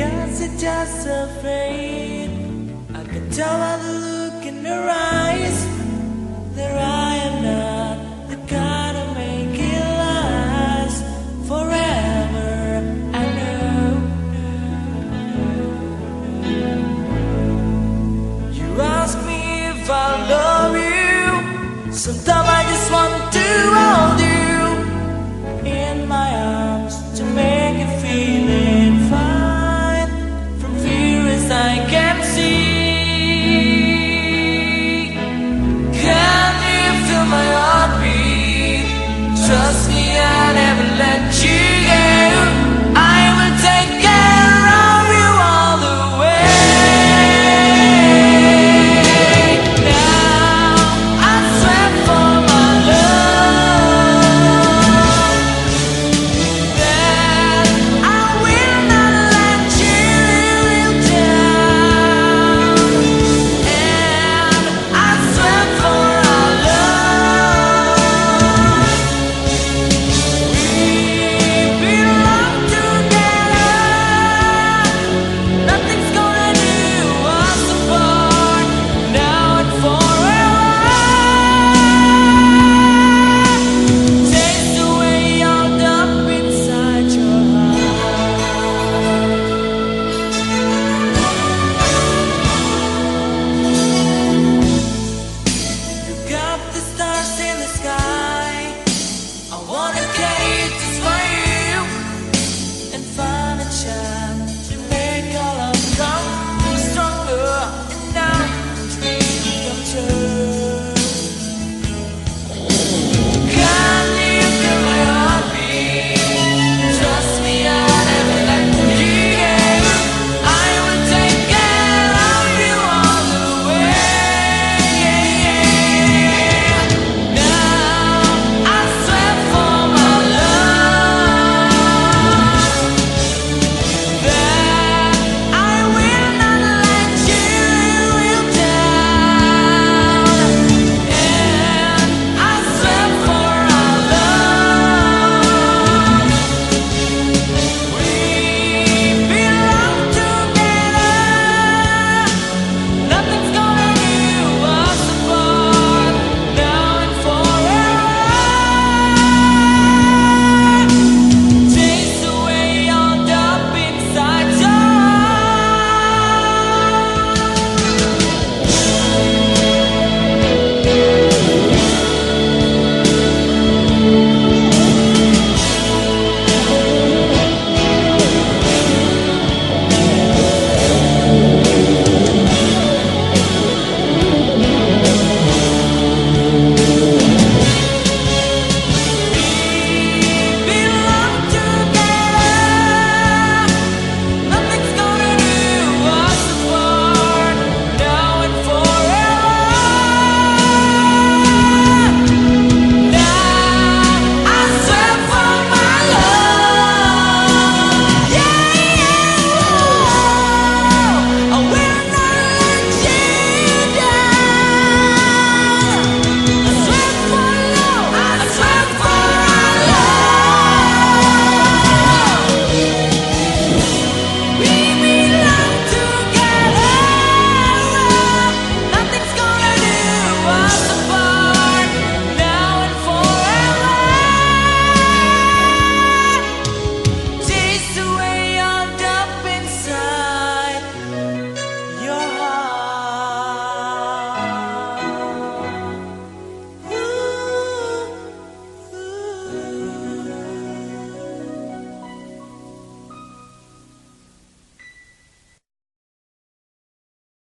Because it just a fade. I can tell by the look in her eyes That I am not the kind of make it last Forever, I know. You ask me if I love you. Sometimes